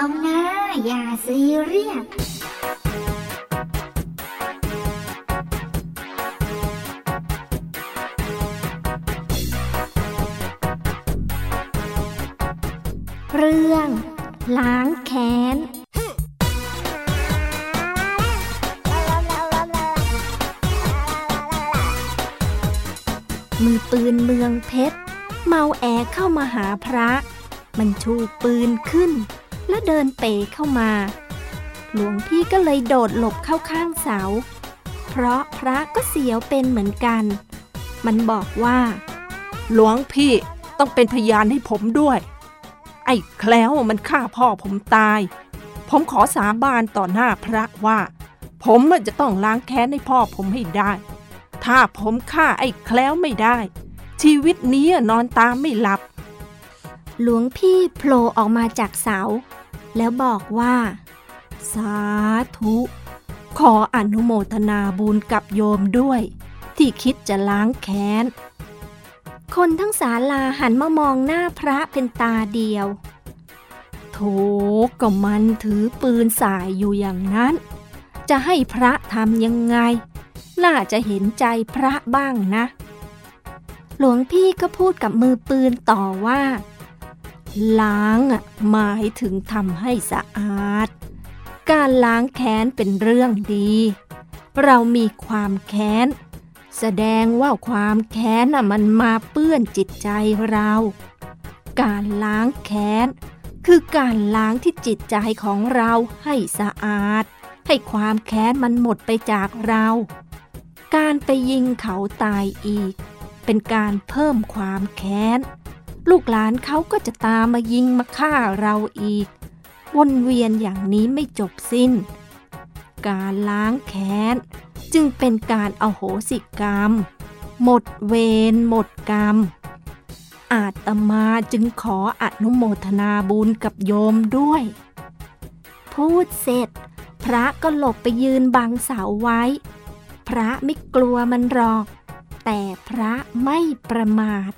อย่าซีเรียสเรื่อง ล้างแค้นมือปืนเมืองเพชร เมาแอเข้ามาหาพระ มันชูปืนขึ้น และเดินเป๋เข้ามา หลวงพี่ก็เลยโดดหลบเข้าข้างเสา เพราะพระก็เสียวเป็นเหมือนกัน มันบอกว่า หลวงพี่ต้องเป็นพยานให้ผมด้วย ไอ้แคล้วมันฆ่าพ่อผมตาย ผมขอสาบานต่อหน้าพระว่า ผมจะต้องล้างแค้นให้พ่อผมให้ได้ ถ้าผมฆ่าไอ้แคล้วไม่ได้ ชีวิตนี้นอนตาไม่หลับ หลวงพี่โผล่ออกมาจากเสา แล้วบอกว่า สาธุ ขออนุโมทนาบุญกับโยมด้วย ที่คิดจะล้างแค้น คนทั้งศาลาหันมามองหน้าพระเป็นตาเดียว โถก็มันถือปืนสายอยู่อย่างนั้น จะให้พระทำยังไง น่าจะเห็นใจพระบ้างนะหลวงพี่ก็พูดกับมือปืนต่อว่า ล้างอะหมายถึงทำให้สะอาด การล้างแค้นเป็นเรื่องดี เรามีความแค้น แสดงว่าความแค้นน่ะมันมาเปื้อนจิตใจเรา การล้างแค้น คือการล้างที่จิตใจของเราให้สะอาด ให้ความแค้นมันหมดไปจากเรา การไปยิงเขาตายอีก เป็นการเพิ่มความแค้น ลูกหลานเขาก็จะตามมายิงมาฆ่าเราอีก วนเวียนอย่างนี้ไม่จบสิ้น การล้างแค้น จึงเป็นการเอาโหสิกรรม หมดเวรหมดกรรม อาตมาจึงขออนุโมทนาบุญกับโยมด้วย พูดเสร็จ พระก็หลบไปยืนบังเสาไว้ พระไม่กลัวมันหรอก แต่พระไม่ประมาท